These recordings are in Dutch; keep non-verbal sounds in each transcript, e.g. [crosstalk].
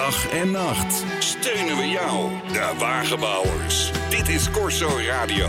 Dag en nacht steunen we jou, de wagenbouwers. Dit is Corso Radio.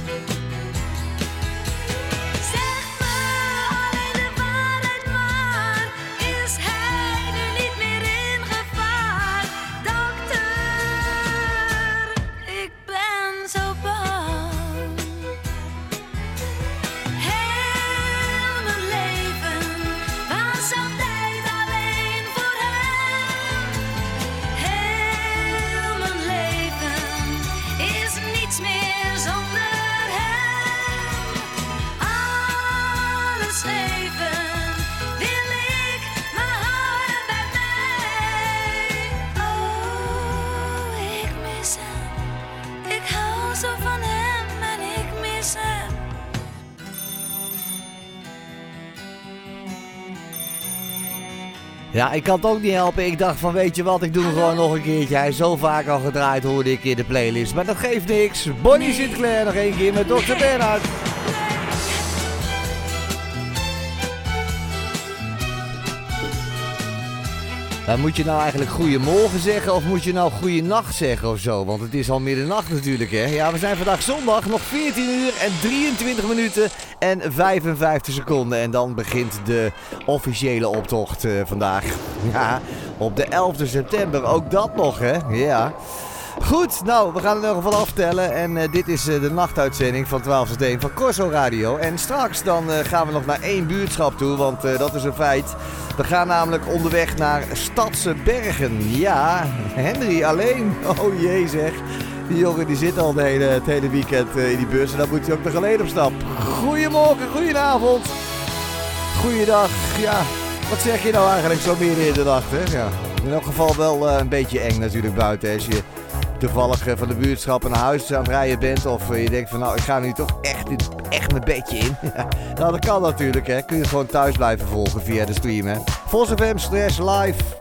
Ja, ik kan het ook niet helpen. Ik dacht van, weet je wat, ik doe hem gewoon nog een keertje. Hij is zo vaak al gedraaid, hoorde ik in de playlist. Maar dat geeft niks. Bonnie Sinclair nog één keer met Dr. Bernhard. Moet je nou eigenlijk goeiemorgen zeggen of moet je nou goeienacht zeggen of zo? Want het is al middernacht natuurlijk hè. Ja, we zijn vandaag zondag, nog 14 uur en 23 minuten en 55 seconden. En dan begint de officiële optocht eh, vandaag. Ja, op de 11e september, ook dat nog hè. Ja. Goed, nou, we gaan er nog geval aftellen. En eh, dit is eh, de nachtuitzending van 12 tot 1 van Corso Radio. En straks dan eh, gaan we nog naar één buurtschap toe, want dat is een feit. We gaan namelijk onderweg naar Stadse Bergen. Ja, Henry alleen. [laughs] Oh jee zeg. Die jongen die zit al de hele, het hele weekend in die bus en dan moet hij ook nog alleen op stap. Goedemorgen, goedenavond. Goeiedag, ja. Wat zeg je nou eigenlijk zo midden in de nacht, hè? Ja. In elk geval wel een beetje eng natuurlijk buiten als je toevallig eh, van de buurtschap naar huis aan het rijden bent. Of eh, je denkt van nou, ik ga nu toch echt, echt mijn bedje in. [laughs] nou, dat kan natuurlijk hè. Kun je gewoon thuis blijven volgen via de stream hè. Vos FM slash live.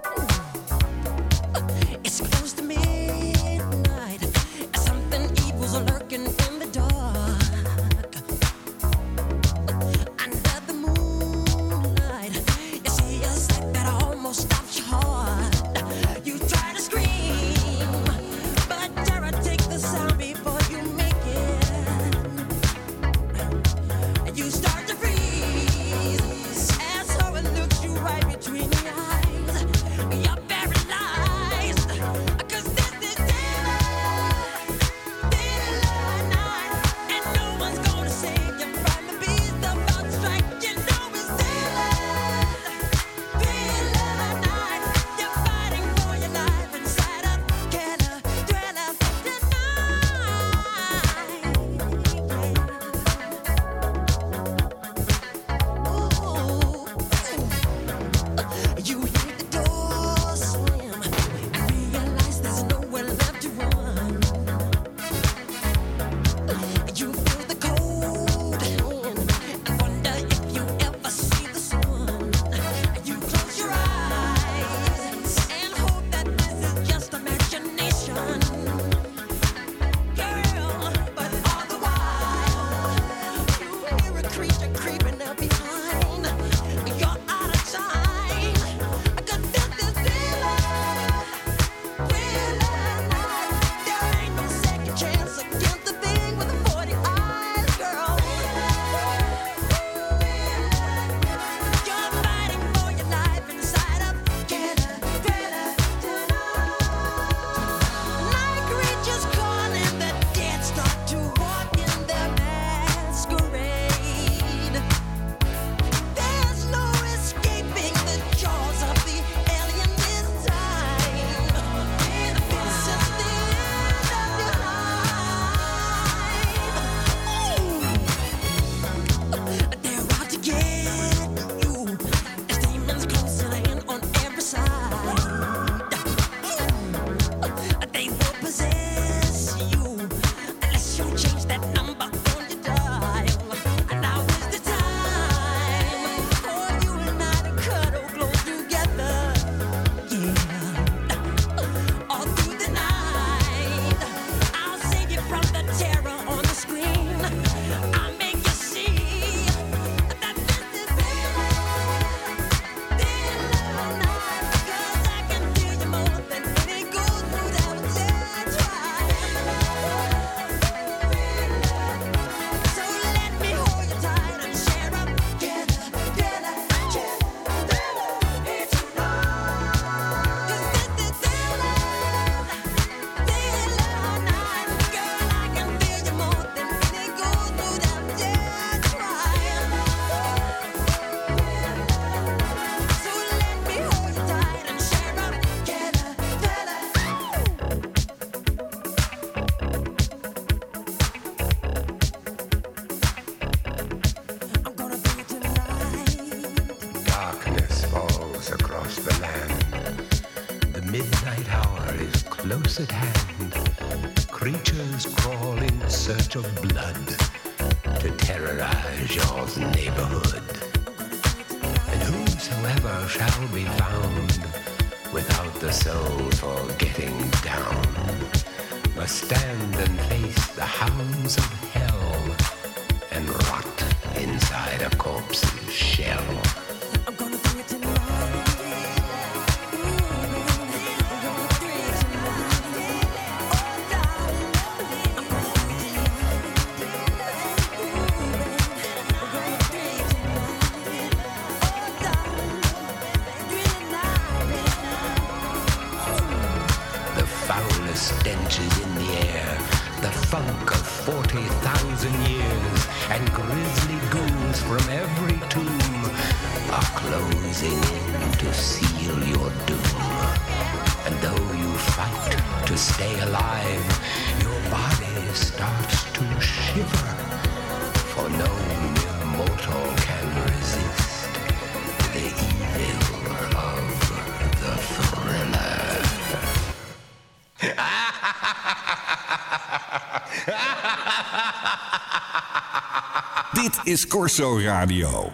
Is Corso Radio.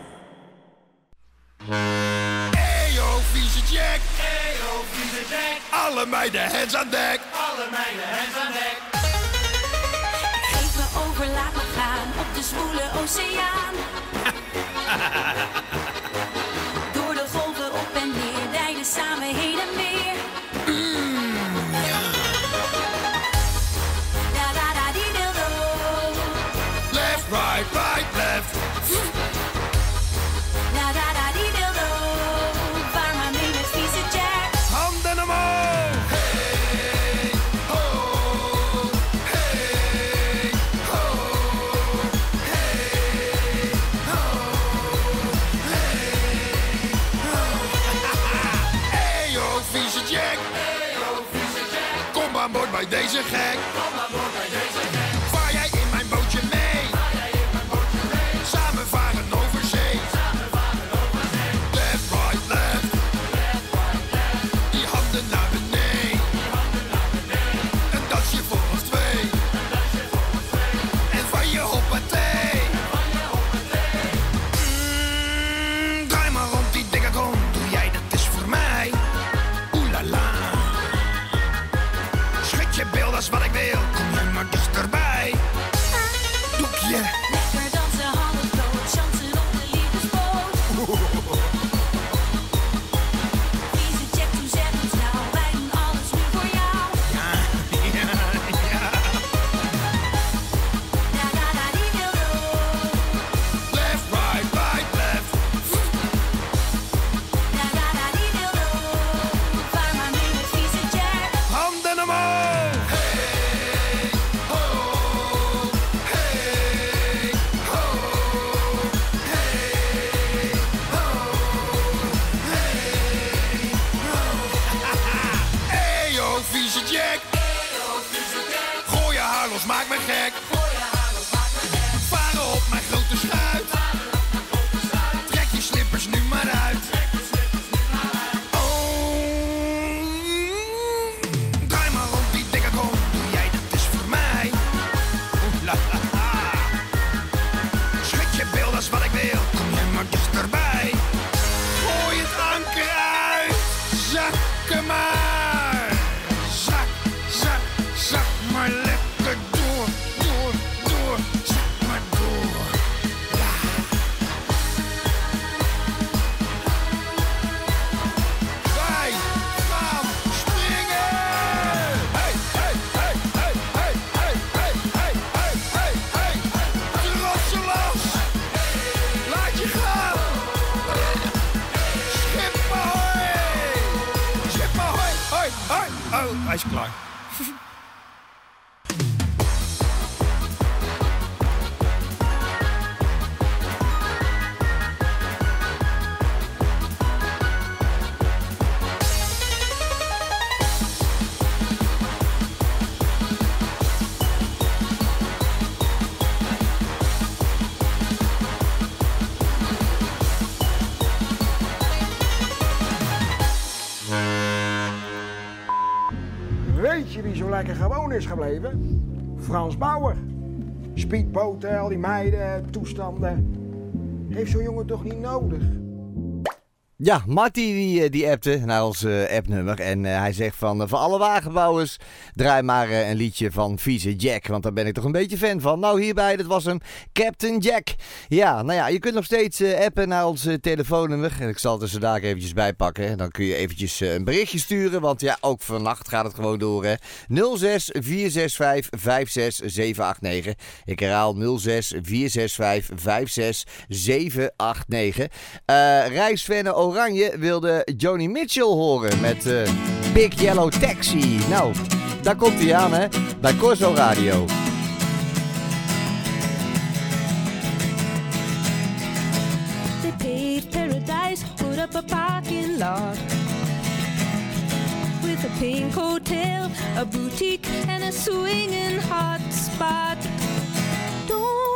Eyo, vieze Jack. yo, vieze Jack. Alle meiden hands aan dek. Alle meiden hands aan dek. Geef me over, laat me gaan op de zwoele oceaan. [laughs] Frans Bauer. Speedboten, al die meiden, toestanden. Heeft zo'n jongen toch niet nodig? Ja, Marty die, eh, die appte naar ons eh, appnummer. En eh, hij zegt van, voor alle wagenbouwers, draai maar een liedje van Vieze Jack. Want daar ben ik toch een beetje fan van. Nou, hierbij, dat was hem, Captain Jack. Ja, nou ja, je kunt nog steeds appen naar ons telefoonnummer. En ik zal het er zo daar eventjes bij pakken. Dan kun je eventjes een berichtje sturen. Want ja, ook vannacht gaat het gewoon door, hè. 06 465 56789. Ik herhaal 06 465 56789. Eh Reisvennen Oranje wilde Joni Mitchell horen met eh, Big Yellow Taxi. Nou, daar komt hij aan, hè, bij Corso Radio. They paved paradise, put up a parking lot with a pink hotel, a boutique, and a swinging hot spot. Don't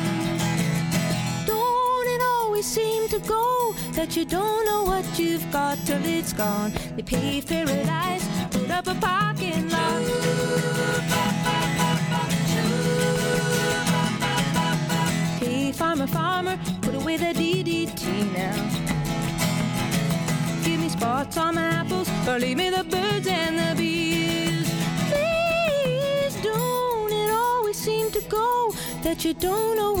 Always seem to go that you don't know what you've got till it's gone? They paved paradise, put up a parking lot. Hey, farmer, farmer, put away the DDT now. Give me spots on my apples, or leave me the birds and the bees. Please don't it always seem to go that you don't know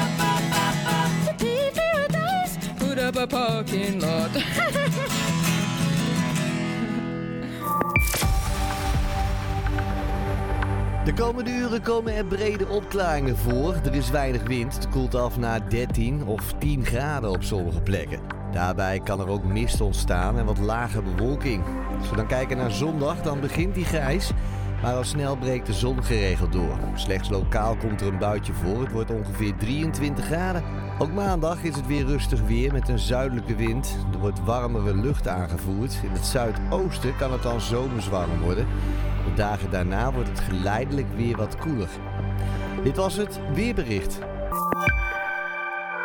Lot. [laughs] De komende uren komen er brede opklaringen voor. Er is weinig wind. Het koelt af naar 13 of 10 graden op sommige plekken. Daarbij kan er ook mist ontstaan en wat lage bewolking. Als we dan kijken naar zondag, dan begint die grijs. Maar al snel breekt de zon geregeld door. Slechts lokaal komt er een buitje voor. Het wordt ongeveer 23 graden. Ook maandag is het weer rustig weer met een zuidelijke wind. Er wordt warmere lucht aangevoerd. In het zuidoosten kan het dan zomerswarm worden. De dagen daarna wordt het geleidelijk weer wat koeler. Dit was het weerbericht.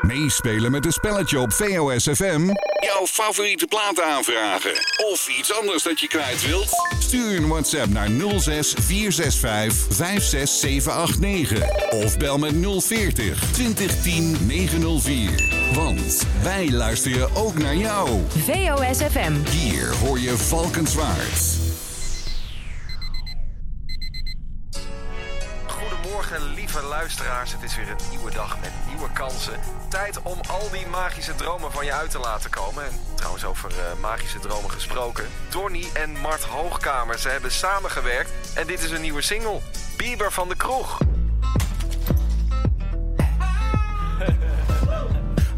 Meespelen met een spelletje op VOS FM. Jouw favoriete plaat aanvragen. Of iets anders dat je kwijt wilt. Stuur een WhatsApp naar 06 465 56789. Of bel met 040 2010 904. Want wij luisteren ook naar jou. VOS FM. Hier hoor je Valkenswaard. Luisteraars. Het is weer een nieuwe dag met nieuwe kansen. Tijd om al die magische dromen van je uit te laten komen. En trouwens, over eh, magische dromen gesproken. Donny en Mart Hoogkamer, ze hebben samengewerkt. En dit is een nieuwe single. Bieber van de Kroeg.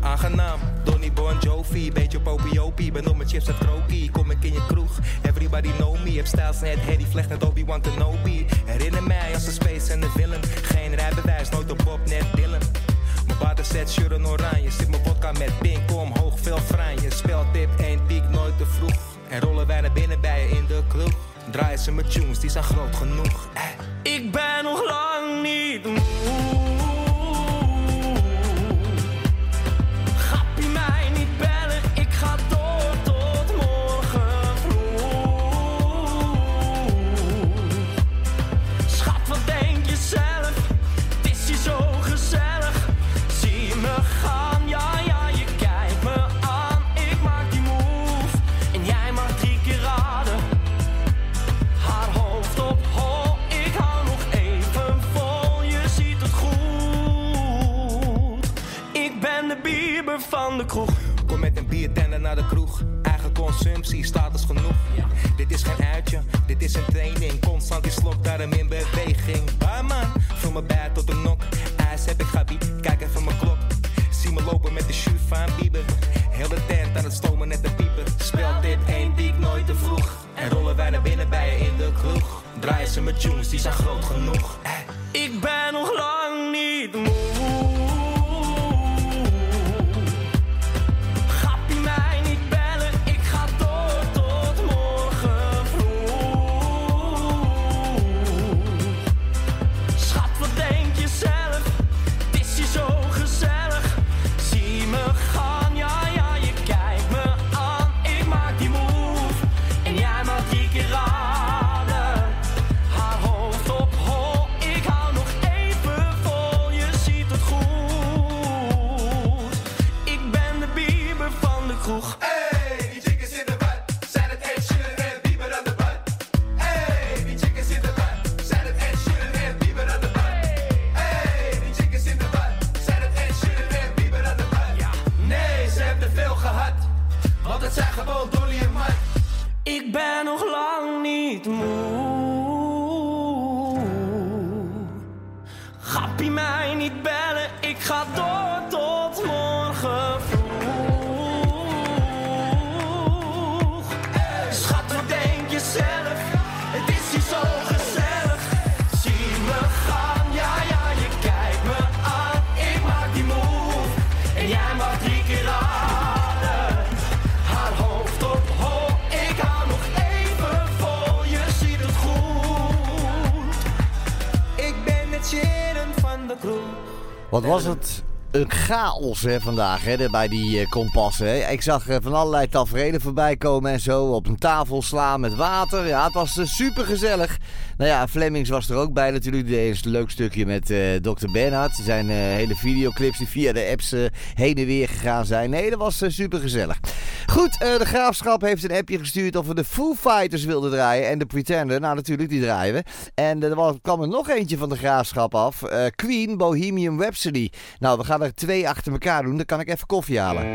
Aangenaam, Donny Bon Jovi, beetje popiopie. Ben op mijn chips uit krokie, kom ik in je kroeg. Everybody know me, heb stijls net Harry Vlecht net Obi-Wan Kenobi. Herinner mij als de space en de villain. Geen rijbewijs, nooit op Bob, net Dylan. Mijn baden zet shirt in oranje, zit mijn vodka met pink omhoog, veel franje. Speltip, één piek, nooit te vroeg. En rollen wij naar binnen bij je in de kroeg. Draaien ze met tunes, die zijn groot genoeg. Ik ben nog lang niet moe. Van de kroeg. Kom met een biertender naar de kroeg. Eigen consumptie, status genoeg. Dit is geen uitje, dit is een training. Constant die slok, daarom in beweging. Barman, vul me bij tot de nok. IJs heb ik gabi, kijk even mijn klok. Zie me lopen met de shoe van Bieber. Heel de tent aan het stomen net de pieper. Speelt dit één die ik nooit te vroeg. En rollen wij naar binnen bij je in de kroeg. Draaien ze met tunes, die zijn groot genoeg. Wat was het? Een chaos hè, vandaag hè, bij die eh, kompassen. Hè. Ik zag eh, van allerlei tafereelen voorbij komen en zo. Op een tafel slaan met water. Ja, het was super gezellig. Nou ja, Flemings was er ook bij natuurlijk. Die deed een leuk stukje met eh Dr. Bernhard. Er zijn eh, hele videoclips die via de apps eh, heen en weer gegaan zijn. Nee, dat was super gezellig. Goed, eh, de Graafschap heeft een appje gestuurd of we de Foo Fighters wilden draaien. En de Pretender, nou natuurlijk, die draaien we. En er kwam er nog eentje van de Graafschap af. Eh, Queen, Bohemian Rhapsody. Nou, we gaan er twee achter elkaar doen. Dan kan ik even koffie halen.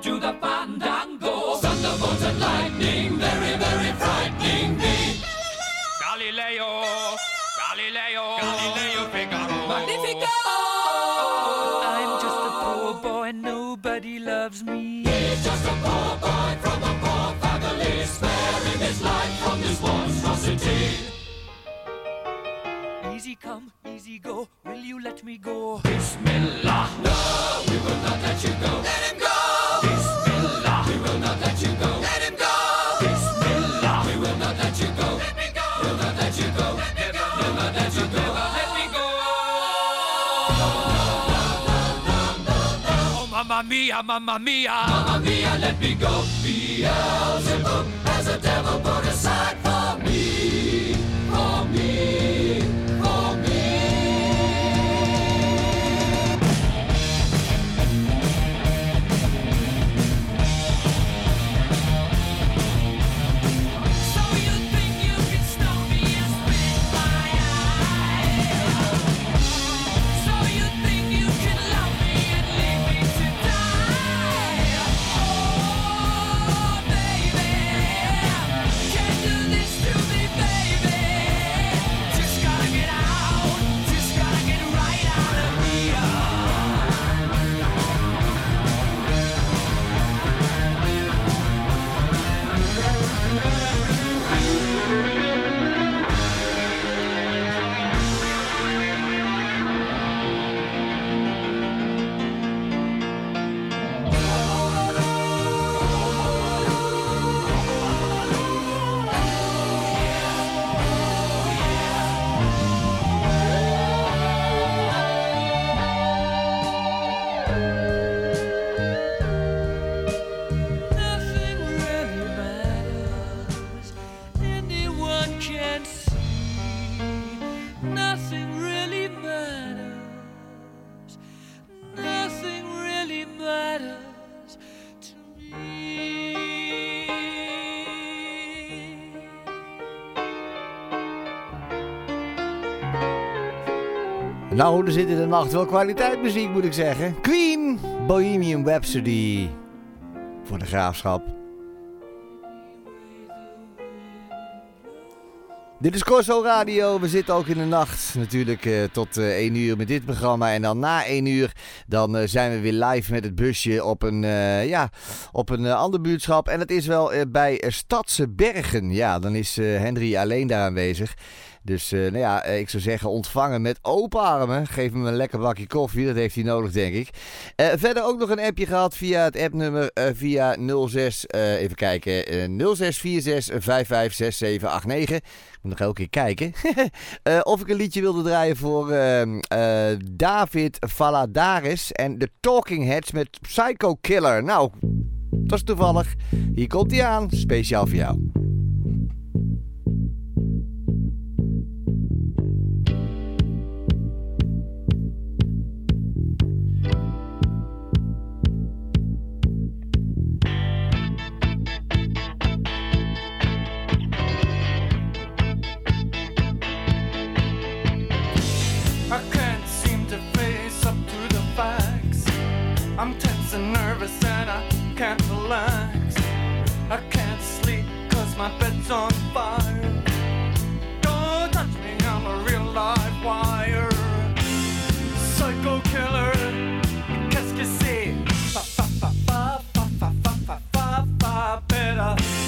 Do the Mamma mia! Mamma mia, let me go, Beelzebub! Nou, er zit in de nacht wel kwaliteitsmuziek, moet ik zeggen. Queen, Bohemian Rhapsody. Voor de graafschap. Dit is Corso Radio. We zitten ook in de nacht natuurlijk eh, tot eh 1 uur met dit programma. En dan na 1 uur dan eh, zijn we weer live met het busje op een, eh, ja, op een eh, ander buurtschap. En dat is wel eh, bij eh, Stadse Bergen. Ja, dan is eh, Henry alleen daar aanwezig. Dus eh, nou ja, eh, ik zou zeggen ontvangen met open armen. Geef hem een lekker bakje koffie, dat heeft hij nodig denk ik. Eh, verder ook nog een appje gehad via het appnummer eh, via 06, eh, even kijken, eh 0646 556789. Ik moet nog elke keer kijken. [laughs] Of ik een liedje wilde draaien voor ehm, eh, David Valadares en de Talking Heads met Psycho Killer. Nou, dat is toevallig. Hier komt hij aan, speciaal voor jou. Can't relax. I can't sleep cause my bed's on fire. Don't touch me, I'm a real live wire. Psycho killer, qu'est-ce que c'est? Fa fa fa fa fa fa fa fa fa better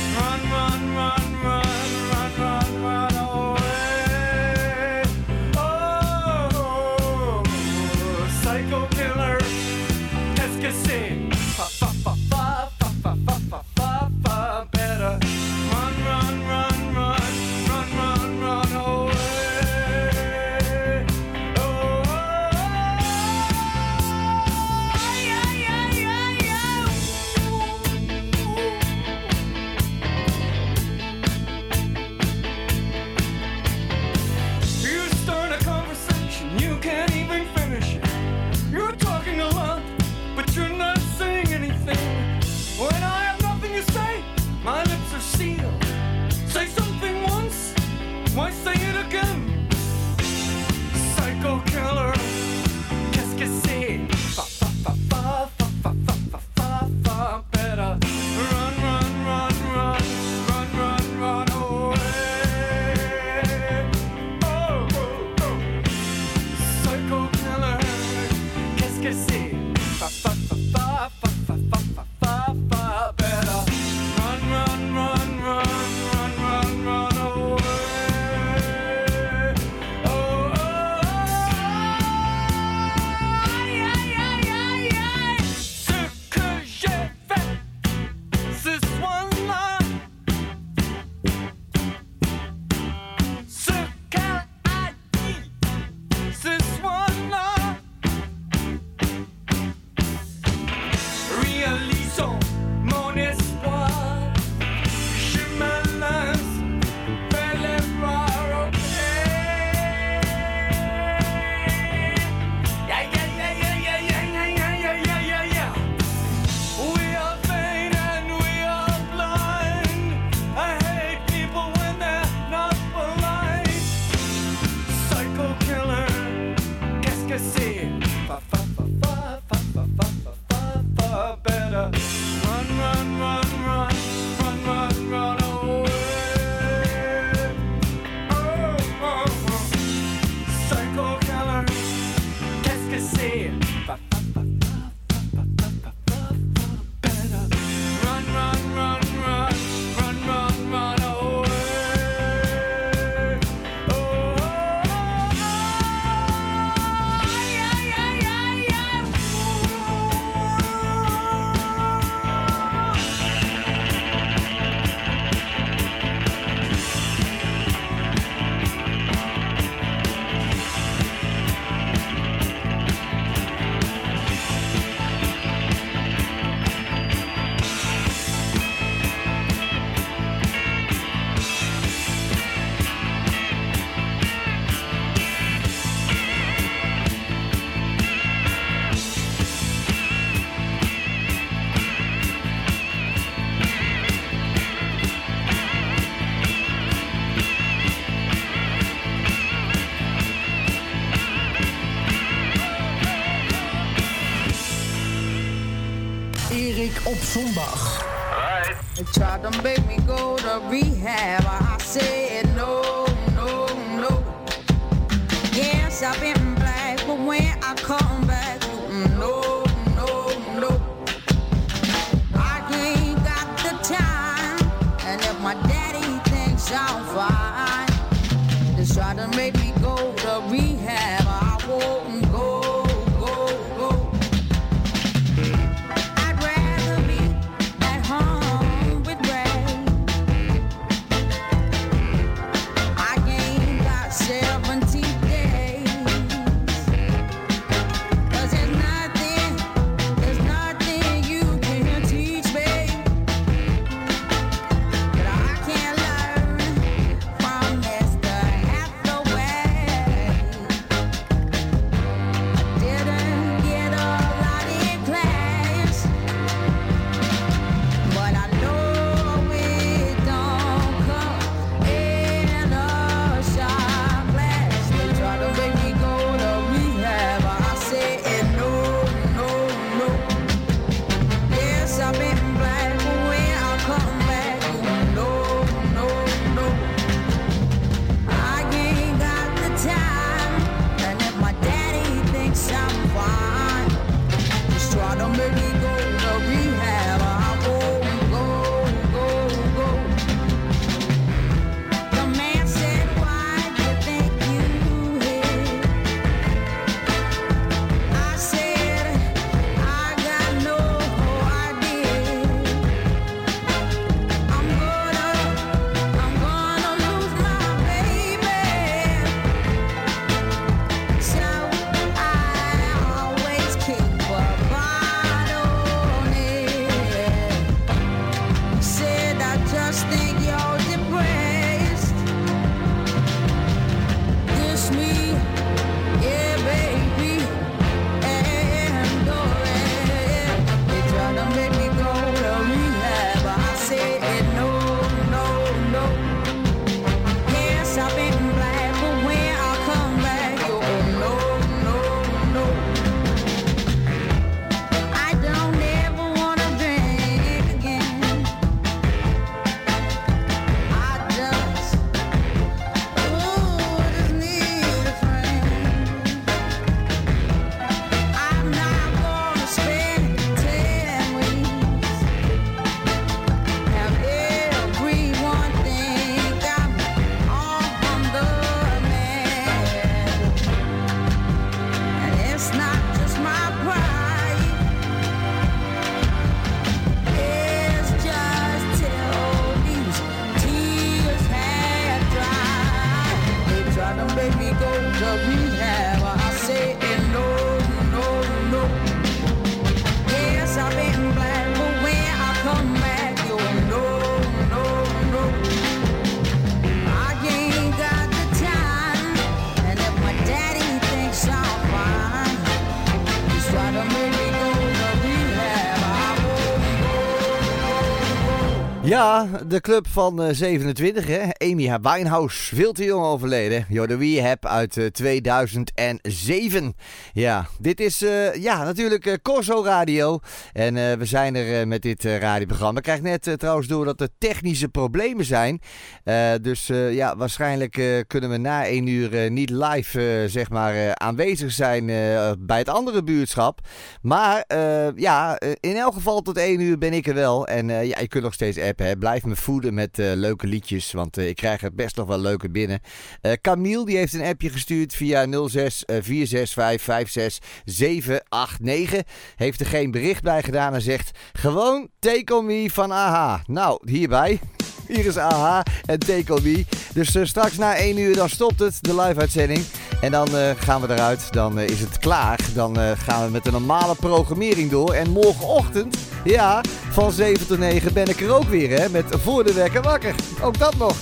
de club van eh, 27, hè? Amy Winehouse, veel te jong overleden. Yo, de Rehab uit eh, 2007. Ja, dit is eh, ja, natuurlijk eh, Corso Radio. En eh, we zijn er eh, met dit eh, radioprogramma. Ik krijg net eh, trouwens door dat er technische problemen zijn. Eh, dus eh, ja, waarschijnlijk eh, kunnen we na één uur eh, niet live eh, zeg maar, eh, aanwezig zijn eh, bij het andere buurtschap. Maar eh, ja, eh, in elk geval tot één uur ben ik er wel. En eh, ja, je kunt nog steeds appen. Hè. Blijf me voeden met eh, leuke liedjes. Want eh, ik krijg er best nog wel leuke binnen. Eh Camille die heeft een appje gestuurd via 06 eh, 465 56 789. Heeft er geen bericht bij gedaan en zegt gewoon Take On Me van AHA. Nou, hierbij. Hier is AHA en Take On Me. Dus straks na 1 uur dan stopt het, de live-uitzending. En dan eh, gaan we eruit. Dan eh, is het klaar. Dan eh, gaan we met de normale programmering door. En morgenochtend, ja, van 7 tot 9 ben ik er ook weer, hè. Met Voor de Wekker Wakker. Ook dat nog.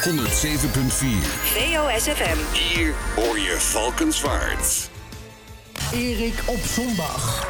107.4. VOSFM. Hier hoor je Valkenswaard. Erik op zondag.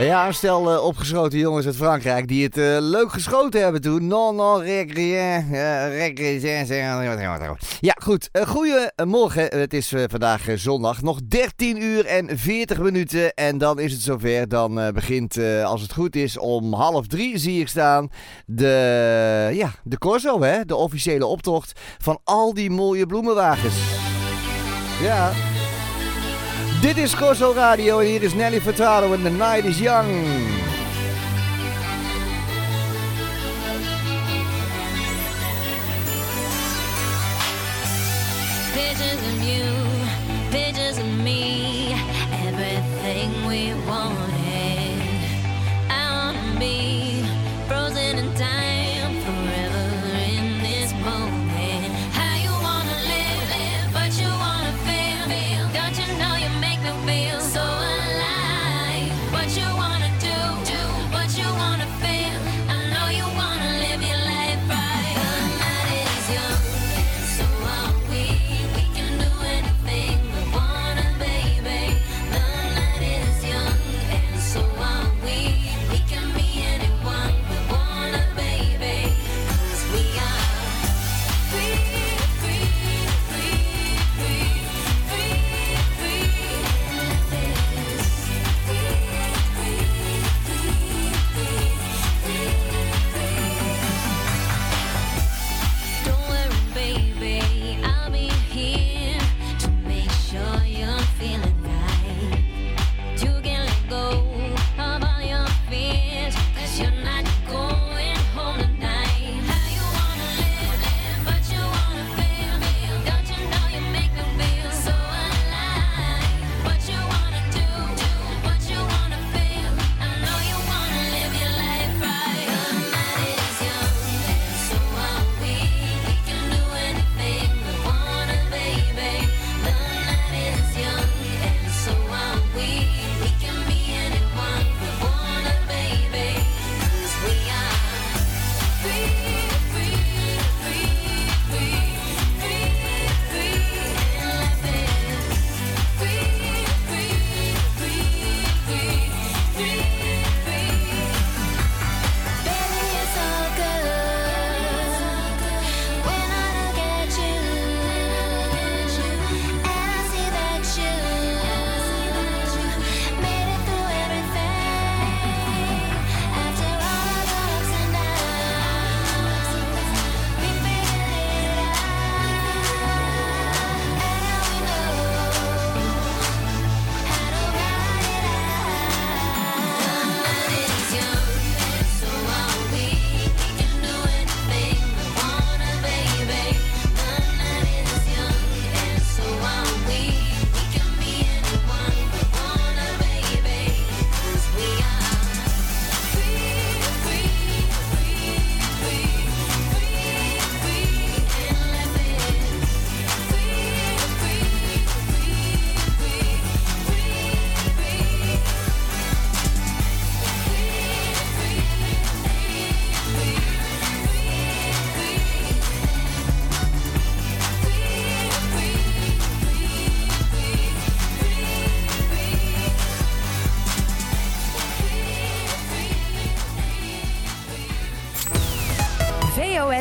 Ja, stel eh, opgeschoten jongens uit Frankrijk die het eh, leuk geschoten hebben toen. Non, non, rien, eh. Ja, goed. Goedemorgen. Het is vandaag zondag. Nog 13 uur en 40 minuten. En dan is het zover. Dan begint, als het goed is, om half drie zie ik staan. De, ja, de Corso, hè? De officiële optocht van al die mooie bloemenwagens. Ja. Dit is Corso Radio en hier is Nelly Furtado en The Night is Young.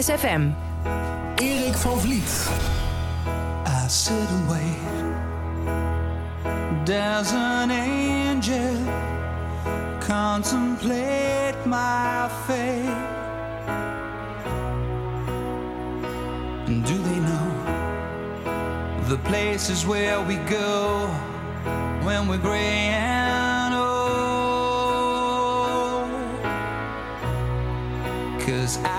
FM. Erik van Vliet. I sit and wait. There's an angel contemplate my fate. And do they know the places where we go when we're gray and old? Cause I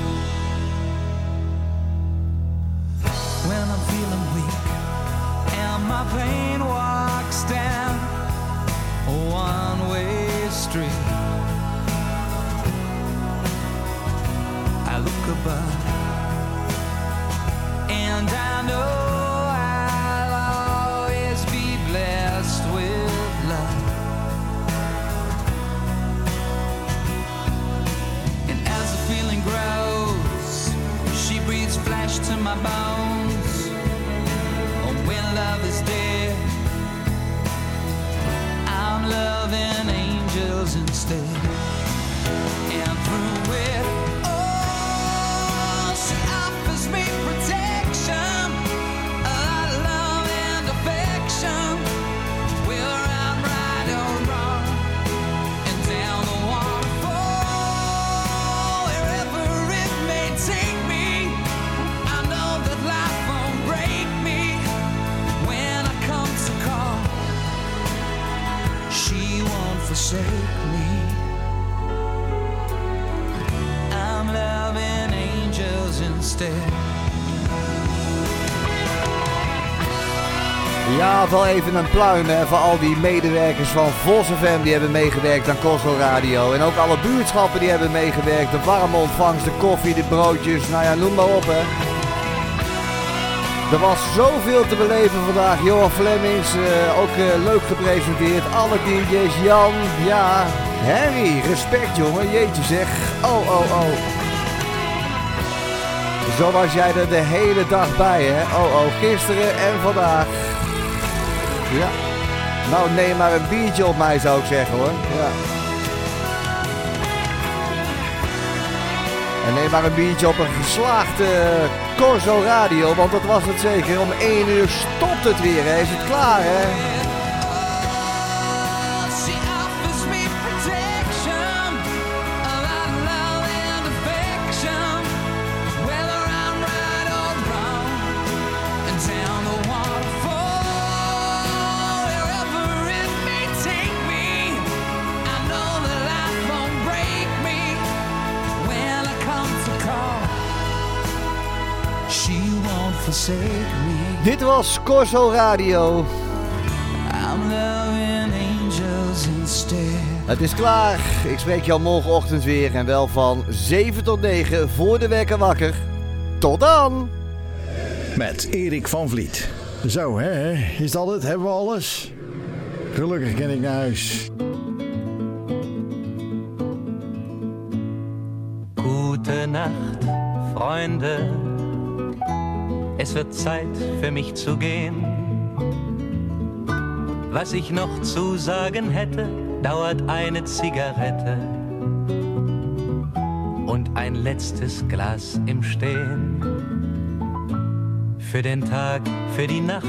Pain walks down a one way street, I look above and I know wel even een pluim voor al die medewerkers van Vos die hebben meegewerkt aan Cosmo Radio. En ook alle buurtschappen die hebben meegewerkt. De warme ontvangst, de koffie, de broodjes, nou ja, noem maar op hè. Er was zoveel te beleven vandaag. Johan Flemings, eh, ook eh, leuk gepresenteerd. Alle DJ's, Jan, ja, Harry, respect jongen, jeetje zeg. Oh, oh, oh. Zo was jij er de hele dag bij hè. Oh, oh, gisteren en vandaag. Ja. Nou, neem maar een biertje op mij, zou ik zeggen hoor. Ja. En neem maar een biertje op een geslaagde Corso Radio, want dat was het zeker. Om 1 uur stopt het weer, hè. Is het klaar, hè? Dit was Corso Radio. I'm angels instead. Het is klaar. Ik spreek jou morgenochtend weer en wel van 7 tot 9 voor de wekker wakker. Tot dan! Met Erik van Vliet. Zo, hè? Is dat het? Hebben we alles? Gelukkig ken ik naar huis. Es wird Zeit für mich zu gehen. Was ich noch zu sagen hätte, dauert eine Zigarette und ein letztes Glas im Stehen. Für den Tag, für die Nacht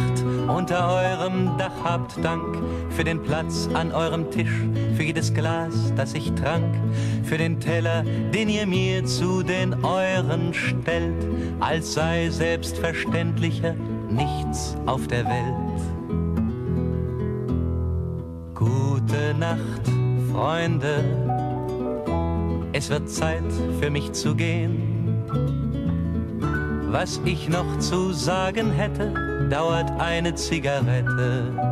unter eurem Dach habt Dank. Für den Platz an eurem Tisch, für jedes Glas, das ich trank. Für den Teller, den ihr mir zu den euren stellt, als sei selbstverständlicher nichts auf der Welt. Gute Nacht, Freunde. Es wird Zeit für mich zu gehen. Was ich noch zu sagen hätte, dauert eine Zigarette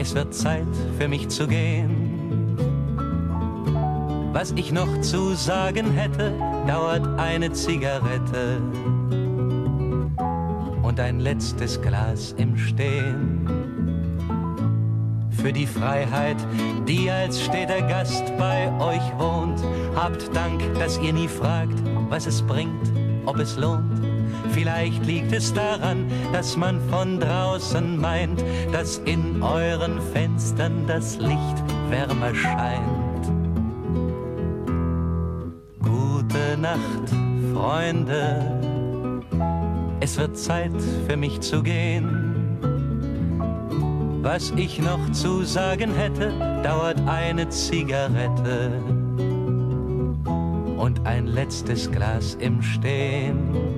Es wird Zeit für mich zu gehen. Was ich noch zu sagen hätte, dauert eine Zigarette und ein letztes Glas im Stehen. Für die Freiheit, die als steter Gast bei euch wohnt, habt Dank, dass ihr nie fragt, was es bringt, ob es lohnt. Vielleicht liegt es daran, dass man von draußen meint, dass in euren Fenstern das Licht wärmer scheint. Gute Nacht, Freunde. Es wird Zeit für mich zu gehen. Was ich noch zu sagen hätte, dauert eine Zigarette und ein letztes Glas im Stehen.